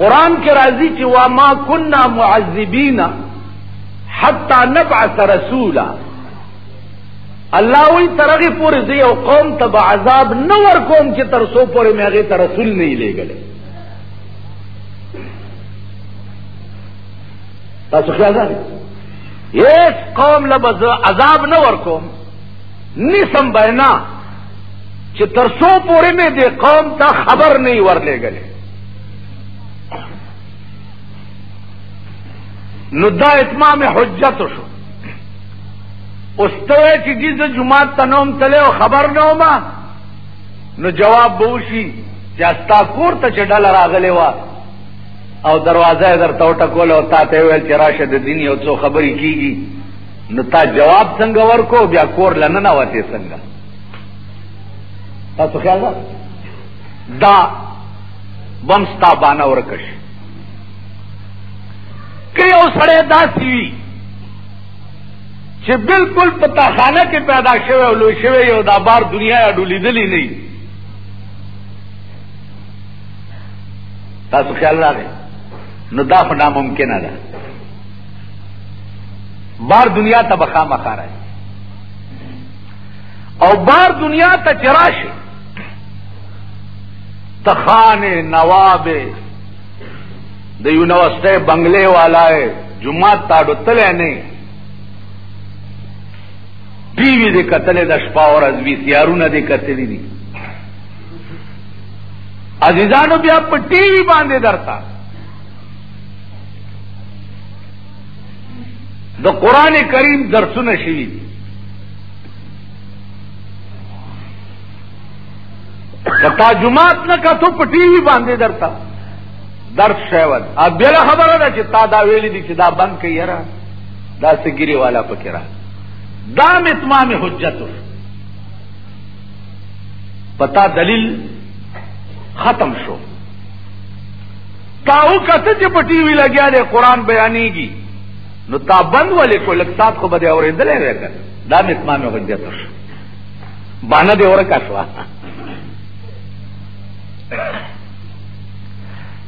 قرآن کې راځي چې وا ما كنا معذبین حتا نبعث رسولا الله وی ترغه پورې دی او قوم تب عذاب نه ور کوم چې تر سو پورې مې هغه ته رسول نه لېګل تاسو خیال لرئ هیڅ قوم له عذاب نه ور کوم نسم بینا چې تر سو پورې مې دې قوم ته خبر نه ور لېګل نو دا اتمام حجت شو اوس ته چې دې د جمعه تنوم تله او خبر نه ومه نو جواب به وشي چې استا کور ته چې ډل راغلی و او دروازه یې درته وټکوله او تا ته ویل چې راشه د دین یو څو خبرې کیږي نو تا جواب څنګه ورکو بیا کور لننه وتې څنګه تاسو خیال ده دا بم ستا بانه ورکش که یو سړی داسې وي چې بالکل په تاخانه کې پیدا شوی او لوی شوی یو دا بار دنیا یا ډولیدلی نه وي تاسو خیال راغی نو دا خو ناممکنه ده بار دنیا ته به خامخا راځي او بار دنیا ته چې راشي تخان نواب د یونیورسټه بنگلې والای جمعه تا ډتل نه ټي وي دې کتلې د شپه اور از وی سیارونه دې کتلې دي عزیزانو بیا په ټي وي باندې درتا د قران کریم درسونه شوي دي کتا جماعت نه کتو په ټي وي باندې درته درس شوی ا بل خبره ده چې تا دا ویلي دي چې دا بند کوي را دا سګيري والا پکې را دا اتمام حجت پتا دلیل ختم شو تاو کته چې په ټي وي لګیا دی قران بیانېږي نو تا بند ولې کو لکسات خو بده اورېدلې وکړه دا مې اتمام حجت شو باندې دې ورکا شو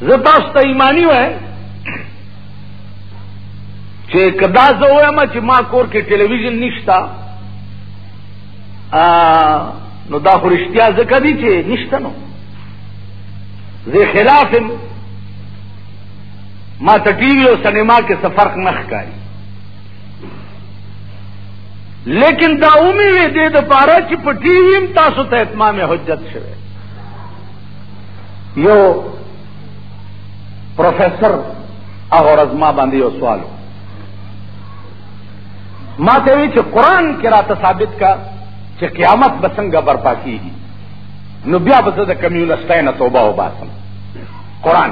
زه تاسو ته ایمانی وایم چې کدا زه وایم چې ما کور کې ټلویزیون نشتا نو دا خو رښتیا ځکه دي چې نشته نو زه خلاف ما ته ټي وي او سینما کې څه فرق نه ښکاري لیکن دا اومی وی دې د پاره چې په ټي وي هم تاسو ته اتمام حجت شوه یو پروفیسور هغه ورځ ما باندې یو سوال ما ته وی چې قران کې راته ثابت کا چې قیامت به څنګه برپا کیږي نو بیا به زه د کمیونستۍ نه توبه وباسم قران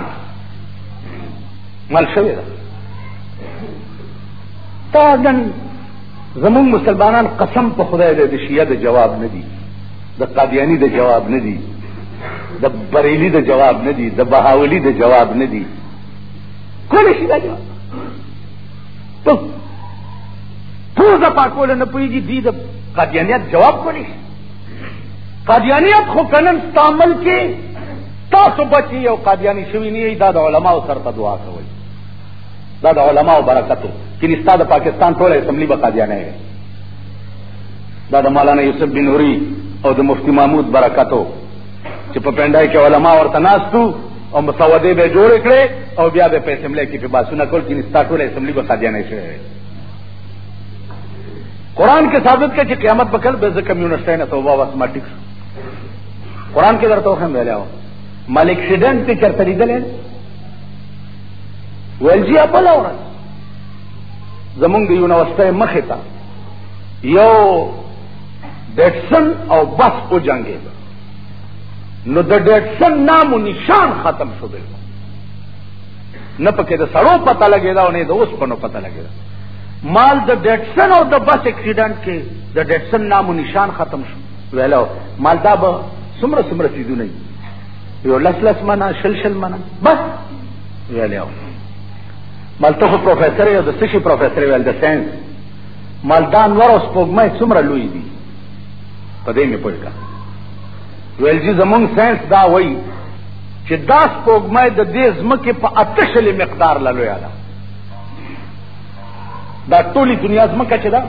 مل شوی ده تا نن زمون مسلمانان قسم په خدای دی د شیعه د جواب نه دي د قادیانی د جواب نه دي د بریلی د جواب نه دي د بهاولی د جواب نه دي کول شي دا جواب په پوزه پاکول نه پويږي دي د قادیانیت جواب کولی شي قادیانیت خو کنن استعمال کې تاسو بچي یو قادیانی شوی نه دا د علماو سره دعا کوي دا د علماء برکت دی چې نستا د پاکستان ټول اسمبلی به قاضیانه وي دا د مولانا یوسف بن نوری او د مفتی محمود برکتو چې په پندای کې علما ورته ناستو او مسودې به جوړ کړي او بیا به په اسمبلی کې په باسونه کول چې نستا ټول اسمبلی به قاضیانه شي قران کې ثابت کړي چې قیامت به کله به ځکه کمیونستانه توبه واسماټیک قران کې درته وخم ویلاو ملک شیدن ته چرته لیدل ویل جی بل ورځ زمونږ د یونیورسټۍ مخې ته یو ډیټسن او بس او جنگې ده نو د ډیټسن نام و نشان ختم شو بل نه پکې د سړو پته لګې دا او نه د اوس پنو پته لګې دا مال د ډیټسن او د بس اکسیډنټ کې د ډیټسن نام و نشان ختم شو ویلو مال دا به سمره سمره چیزونه یو لس لس منه شل شل منه بس ویلی او مال ته خو پروفیسر یو د څه شي پروفیسر ویل د ساینس مال دا انور او سپوږمۍ څومره لوی دي په دې مې پوه ویل چې زمونږ ساینس دا وایي چې دا سپوږمۍ د دې ځمکې په اته شلې مقدار لا لویه ده دا ټولې دنیا ځمکه چې ده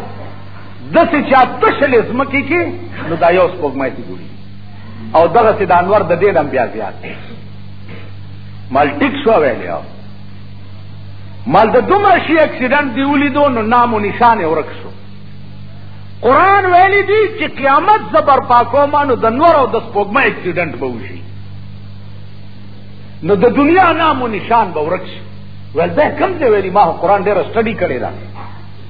داسې چې اته شلې ځمکې کې نو دا یو سپوږمۍ ته ګوري او دغه سي د انور د دې نم بیا زیات دی مال ټیک شو ویلی او مال د دومره شي اکسیډنټ دی ولیدو نو نام و نشان یې ورک شو قرآن ویلی دی چې قیامت زه برپا کوم نو د نور او د سپوږمۍ اکسیډنټ به وشي نو د دنیا نام و نشان به ورک شي ول دا کم دی ویلی ما قرآن ډېره سټډي کړې ده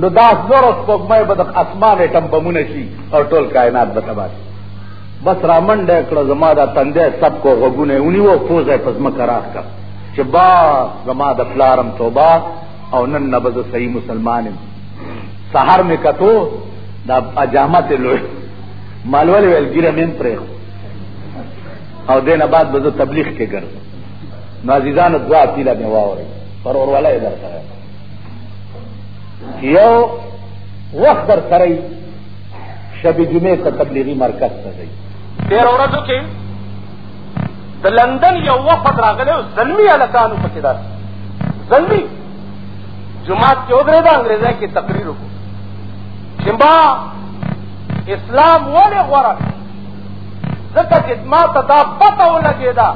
نو دا زر سپوږمۍ به د اسمان اټم بمونه شي او ټول کائنات به تباه شي بس را منډه کړه زما دا تندې سب کو غوګونه ونیو پوزه په ځمکه راښکه چې با زما د پلارم توبه او نن نه به زه صحیح مسلمان یم سهار مې کتو دا اجامت لوی مالول ویل ګیره مې پرې او دینه بعد به زه تبلیغ کې ګرځم نو عزیزانو دعا پیله مې واورئ پر ورواله یې درکړه یو وخت در سره شب جمعې ته تبلیغي مرکز ته ځي تیر ورځو کې د لندن یو وفد راغلی او زلمی هلکانو پکې دا زلمی جماعت کې ودرېده انګرېزۍ کې تقریر وکړو چې ما اسلام ولې غوره ځکه چې ما ته دا پته ولګېده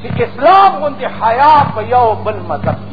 چې اسلام غوندې حیا په یو بل مذهب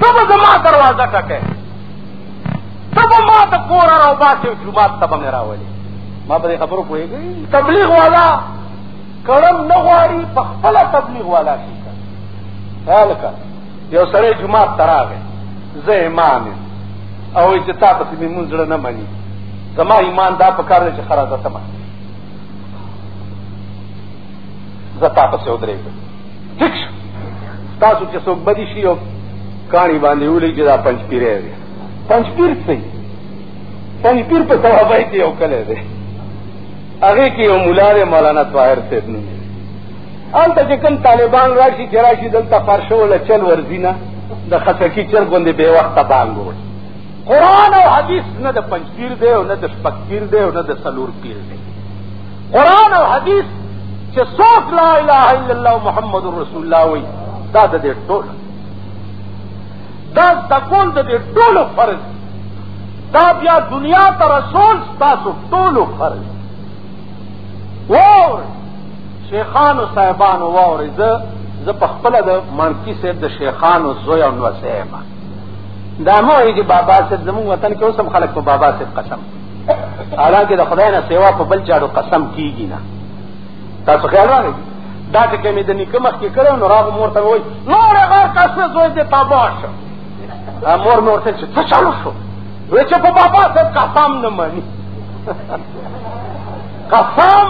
ته به زما دروازه ټکې ته به ما د کوره راوباسې او جومات ته به مې راولې ما په دې خبرو پوهېږي تبلیغ والا کړم نه غواړي په خپله تبلیغ والا شي هلکه یو سړی جومات ته راغی زه امام یم او وایي چې تا پسې مې مونځ زړه نه مني زما ایمان دا په کار دی چې خرازه ته مني زه تا پسې ودرېږم ټیک شو تاسو چې څوک بدی شي او کاڼي باندې ولي چې دا پنځ پیرې دی پنځ پیر څه پنځ پیر په توابای کې یو کله دی هغه کې یو مولا دی مولانا طاهر صاحب نوم دی هلته چې کوم طالبان راشي چې راشي دلته فرشه ولا چل ورځي نه د خسکی چر غوندې به وخت بانګ وړي قران او حدیث نه د پنځ پیر دی او نه د شپږ پیر دی او نه د سلور پیر دی قرآن او حدیث چې څوک لا اله الا الله محمد رسول الله وي دا د دې ټول دا د کول د دې ټول فرض دا بیا دنیا ته رسول تاسو ټول فرض وور شیخانو صاحبانو وور زه زه په خپل د مانکی صاحب د شیخانو زوی او نو صاحب دا مو یې بابا صاحب زموږ وطن کې اوسم خلک په بابا صاحب قسم حالانکه د خدای نه سیوا په بل چاړو قسم کیږي نه تاسو خیال راغی دا چې کومې د نیکه مخ کې کړو نو راغو مور ته وای نور غر کاسه زوی دې تابا شو مور مور ته چې څه چالو شو وې چې په بابا څه قسم نه مانی قسم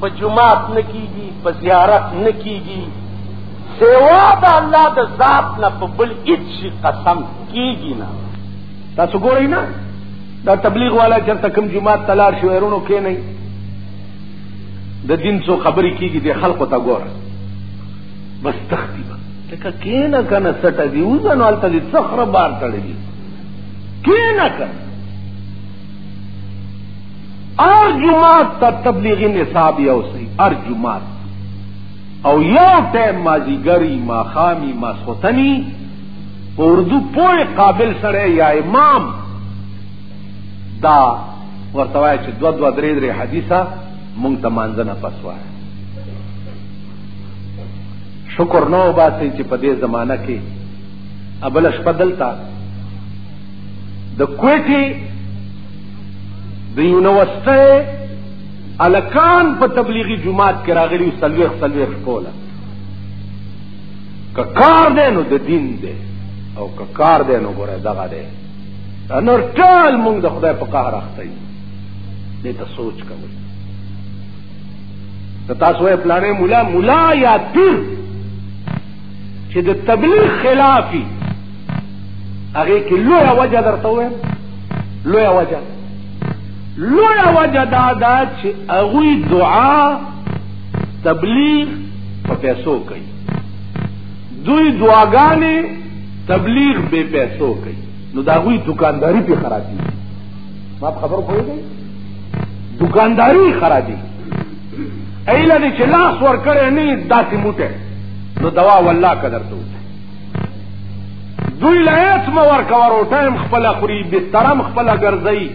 په جمعات نه کیږي په زیارت نه کیږي سیوا د الله د ذات نه په بل هیڅ قسم کیږي نه تاسو ګورئ نه دا تبلیغ والا چرته کوم جماعت ته لاړ شي وروڼو کښېنئ د دین څو خبرې کېږي د خلکو ته ګوره بس تختی به لکه کېنه که نه سټه دي وځه نو هلته دې څه خره بار تړلي کېنه که هر جماعت ته تبلیغي نصاب یو صحیح هر جماعت او یو ټیم مازیګری ماخامی ماسخوتنی په اردو پوه قابل سره یا امام دا ورته وایي چې دوه دوه درې درې حدیثه مونږ ته مانځنه پس وایي شکر نه وباسي چې په دې زمانہ کې ابل شپه دلته د کوټي د یونیورسټۍ الکان په تبلیغي جماعت کې راغلي سلويخ سلويخ کوله که کار دی نو د دین دی او که کار دی نو ګوره دغه دی دا نور ټول مونږ د خدای په قهر اخته یو دې ته سوچ کوئ ته تاسو یې پلانې مولا مولا یا پیر چې د تبلیغ خلافي هغه کې لوی وجه درته وایم لوی وجه لویه وجه دا ده چې هغوی دعا تبلیغ په پیسو کوي دوی دعاګانې تبلیغ بې پیسو کوي نو دا هغوی دکانداري پې خرابي ما په خبرو پوهېږئ دکانداري خرابي ایله دې چې لاس ورکړی نه داسې موټی نو دوا والله قدر ته وته دوی له هېڅ مه ورکوه روټه هم خپله خوري بستره هم خپله ګرځوي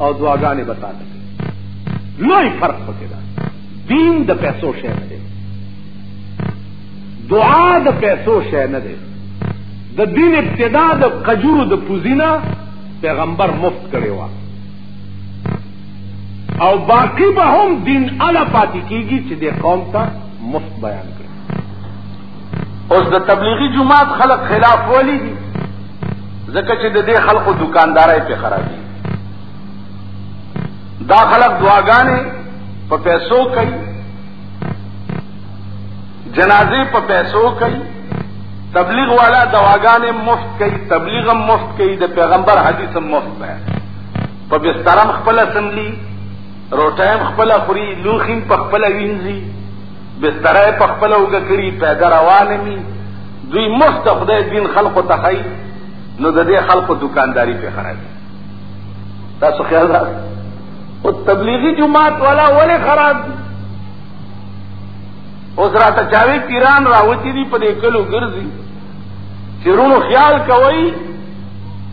او دعاګانې به تاته کوي لوی فرق پکې ده دین د پیسو شی نه دی دعا د پیسو شی نه دی د دین ابتدا د قجورو د پوزینا پیغمبر مفت کړی و او باقی به هم دین الا پاتې کیږي چې د قوم ته مفت بیان اوس د تبلیغي جماعت خلق خلاف ولي دي ځکه چې د دې خلقو دکاندارای په خرابي دا خلق دعاګانې په پیسو کوي جنازې په پیسو کوي تبلیغ والا دواګانې مفت کوي تبلیغ هم مفت کوي د پیغمبر حدیث هم مفت ده په بسترم خپل سملی روټایم خپل خوري لوخیم په خپل وینځي بستره یې په خپله اوږه کړي، پیاده روانه وي، دوی مفت د خدای دین خلکو ته ښيي، نو د دې خلکو دوکانداري پرې خرابېږي. تاسو خیال راکړئ، خو تبلیغي جومات والا ولې خراب دي؟ اوس راته چا وایي پیران راوتي دي، په دې کلو ګرځي، چې وروڼو خیال کوئ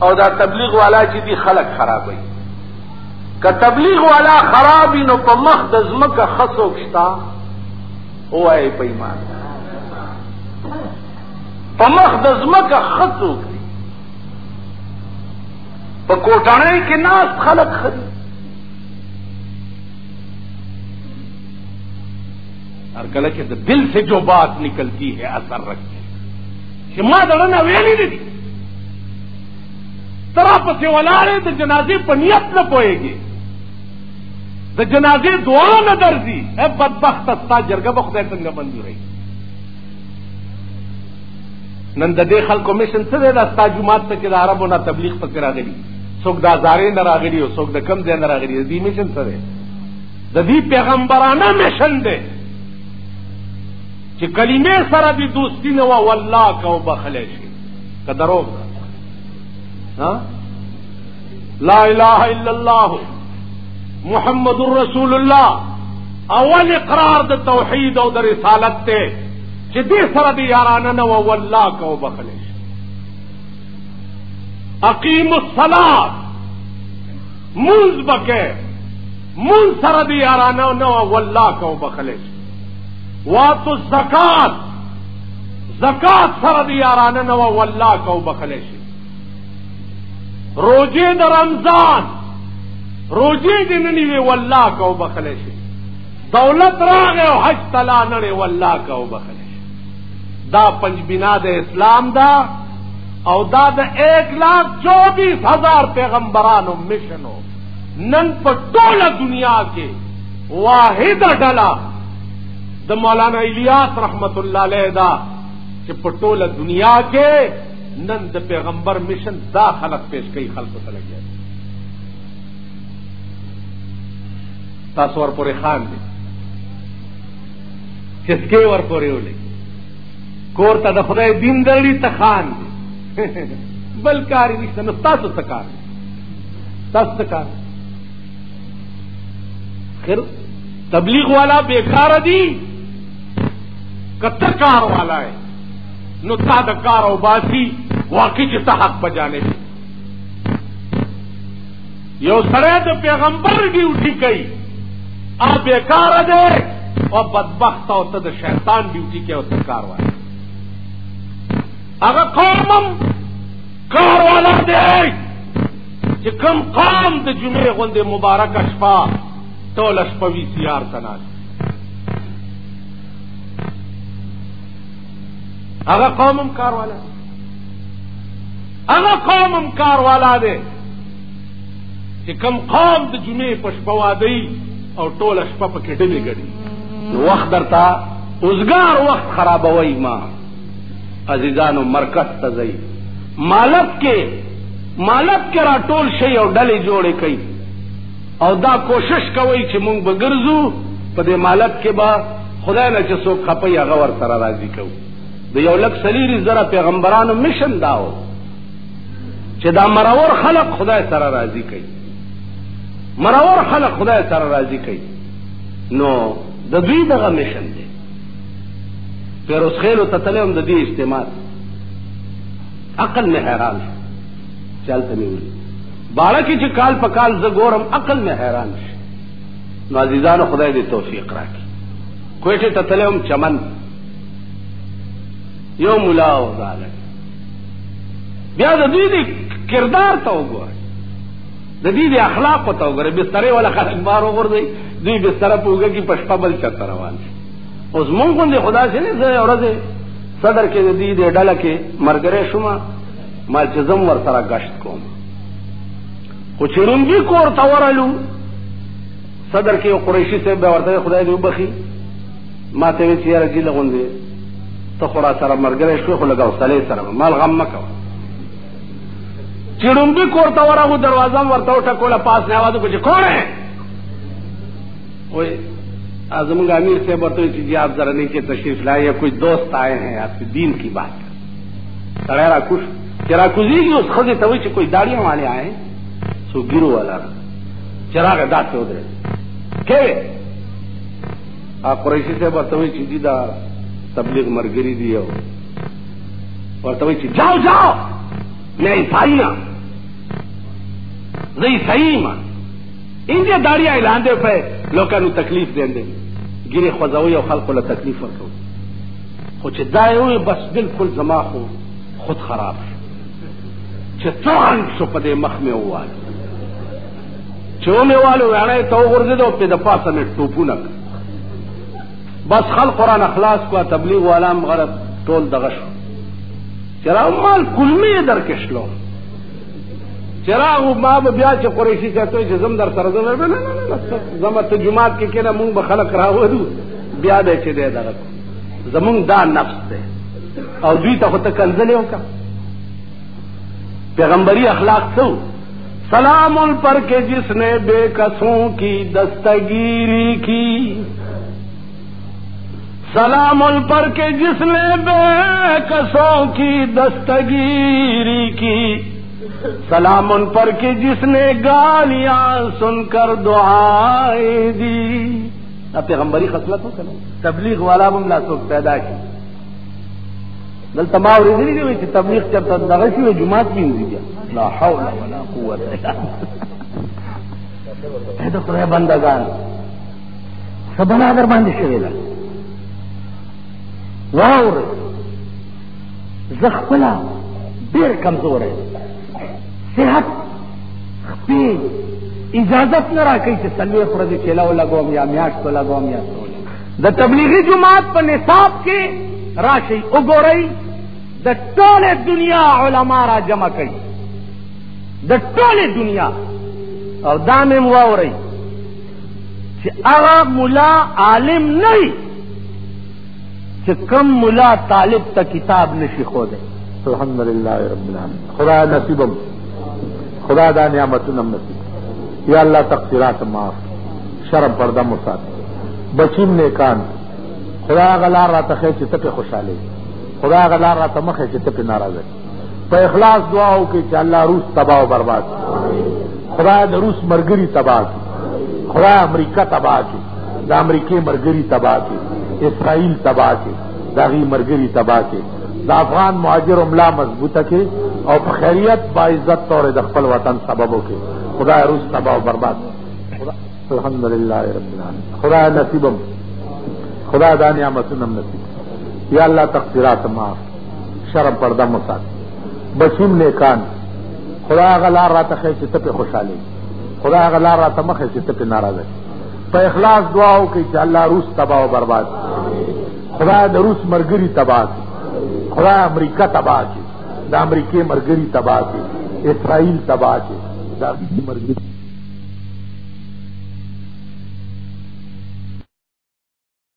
او دا تبلیغ والا چې دي خلک خرابوي. که تبلیغ والا خراب نو په مخ د ځمکه خڅوک شتا وای په ایمان په مخ د ځمکه خڅوک دی په کوټړې کې ناس خلق خري هر کله چې د دل سے جو بات نکلتی ہے اثر رکھتی ہے چې ما دړنه ویلې دي ترا پسې ولاړې د جنازې په نیت نه پوهېږي د جنازې دعا نه درځي اے بدبخت ستا جرګه به خدای څنګه منظورې نن د دې خلکو میشن څه دی دا ستا جماعت ته چې د عربو نه تبلیغ پکې راغلي څوک د هزارې نه راغلي او څوک د کم ځای نه راغلي د دې میشن څه دی د دې پیغمبرانه میشن دی چې کلمې سره د دوستی نه والله کو بخلی شي که دروغ ده ها لا اله الا الله محمد رسول الله اول اقرار د توحید او د رسالت ته چې دې سره دې یارانه نه و والله کو بخلې اقیم الصلاة منز بکه من سره دې یارانه نه و والله کو بخلې واتو زکات زکات سره دی یارانه نو والله کو بخلی شي روزه د رمضان روزه دې نه نیوي والله کو بخلی شي دولت راغی او حج تلا نړې والله کو بخلی شي دا پنځ بنا د اسلام دا او دا د 1 لاکھ 24 هزار پیغمبرانو مشنو نن په ټوله دنیا کې واحد ډلا د مولانا الیاس رحمت الله علیه دا چې په ټوله دنیا کې نن د پیغمبر مشن دا خلق پیش کوي خلق ته لګیا تاسو ور پورې خان دي چسکې ور پورې ولې کور ته د خدای دین درړي ته خان دي بل کاری نشته نو تاسو څه کار تاسو څه کار خیر تبلیغ والا بیکار دی کته کار والا ہے نو تا د کار او باسی واقعي چې ته حق بجانې یو سره د پیغمبر ډیوټي کوي ا بیکار دی او بدبخت او ته د شیطان ډیوټي کوي او ته کار والا هغه قومم کار والا دی چې کم قام د جمعې غوندې مبارک شپه ټول شپه وی سیار تناس هغه قوم هم کار والا هغه قوم هم کار والا دی چې کم قوم د جمعې په شپه وادي او ټول شپه په کې ډلې ګړي نو وخت درته اوسګار وخت خرابوي ما عزیزانو مرکز ته ځي مالت کې مالت کې را ټول شي او ډلې جوړې کوي او دا کوشش کوي چې مونږ به ګرځو په دې مالت کې به خدای نه چې څوک خپي هغه ور سره راضي کوو د یو لک سلیری زره پیغمبرانو مشن داو چې دا مرور خلق خدای سره راضي کوي مرور خلق خدای سره راضي کوي نو د دوی دغه مشن دی پیروز خیلو ته تلم د دې اجتماع عقل مې حیران شو چلته مې ولي باړه کې چې کال په کال زه ګورم عقل مې حیران شو نو عزیزانو خدای دې توفیق راکړي کوټه ته تلم چمن یو مولا او زاله بیا د دې دې کردار ته وګور د دې دې اخلاق ته وګور بسترې ولا خلک بار وګور دی دې بستر په وګه کې پښپا بل چتر روان اوس مونږ باندې خدا سره زه اورځه صدر کې د دې د ډله کې مرګره شوم ما چې زم ور سره گشت کوم خو چې رومبي کور ته ورالو صدر کې قریشي صاحب به ورته خدای دې وبخي ما ته وی سیاره جیل غوندې ته خورا سره مرګره شو خو لګاو صلی سره مال غم مکو چې رومبي کور ته ورغو دروازه ورته ټکوله پاس نه आवाज وکړي کونه وای زمونږ امیر صاحب ورته وایي چې جی آپ ذرا نیچه تشریف لایې کوئی دوست آئے ہیں آپ سے دین کی بات سړی راکوش چې راکوزېږي اوس ښځې ته وایي چې کوئی داړي والے آئے څو ګیرو والا چې راغی داسې ودرې کې قریشي صاحب ورته وایي چې دي دا تبلیغ مرګري دي او ورته وایي چې جاو جاو نه عیسائی نه زه عیسائی یم انجه داری اعلان دی په لوکانو تکلیف دی دی ګیره خوځوي او خلکو له تکلیف ورکو خو چې دا یو بس بالکل زما خو خود خراب شو چې تان شو په دې مخ مې ووال چې مې والو وړای ته وګرځیدو په د پاسه مې ټوپونه بس خلق قران اخلاص کو تبلیغ والام غرب ټول دغه شو چې راو مال کلمه درکښلو چراغ ما به بیا چې قریشي ته ته جزم در سره زنه نه نه نه زما ته جمعات کې کنه مونږ به خلق راوړو بیا به چې دې دغه زمونږ دا نفس ده او دوی ته ته کنځلې وکړه پیغمبري اخلاق څو سلام پر کے جس نے بے کسوں کی دستگیری کی سلام ان پر کے جس نے بے کسوں کی دستگیری کی سلام ان پر کے جس نے گالیاں سن کر دعائیں دی اب پیغمبری خصلت ہو کرو تبلیغ والا بم لا سوک پیدا کی دل تما اور ادھر ہی کہ تبلیغ کرتا دغشی میں جماعت بھی نہیں دیا لا حول ولا قوت الا بالله اے تو خدای بندگان سبنا در باندې شوې ده واورې زه خپله ډېر کمزوری صحت خپې اجازت نه راکوي چې څلوېښت ورځې چېله ولګوم یا میاشت ولګوم یا څه د تبلیغي جماعت په نصاب کې راشي وګورئ د ټولې دنیا علما را جمع کوي د ټولې دنیا او دا مې واورئ چې هغه مولا عالم نه چې کم مولا طالب ته کتاب نشي خو دی الحمد لله رب العالمين خدا نصیبم خدا دا نعمتونه نصیب یا الله تقصیرات معاف شرم پرده مو سات بچیم نیکان خدا غلا را تخې چې ته خوشاله خدا غلا را ته مخې چې ته ناراضه په اخلاص دعا وکړي چې الله روس تباہ او برباد خدای د روس مرګري تباہ کړي خدای امریکا تباہ کړي د امریکې مرګري تباہ کړي اسرائیل تباہ کړي د هغې مرګري تباہ کړي د افغان مهاجر ملا مضبوطه کړي او په خیریت باعزت طور د خپل وطن سبب وکړي خدای روس تباہ او برباد الحمد لله رب العالمين خدای نصیبم خدای دا نعمتونه نصیب یا الله تقصیرات معاف شرم پرده مو سات بچیم نیکان خدا هغه لار راته ښیي چې ته پرې خوشحالې خدا هغه لار راته مه ښیي چې ته پرې ناراضه په اخلاص دعا وکړئ چې الله روس تباه او برباد خدا د روس مرګري تباه خدا امریکا تباه کړي د امریکې مرګري تباه کړي اسرائیل تباه کړي دا مرګري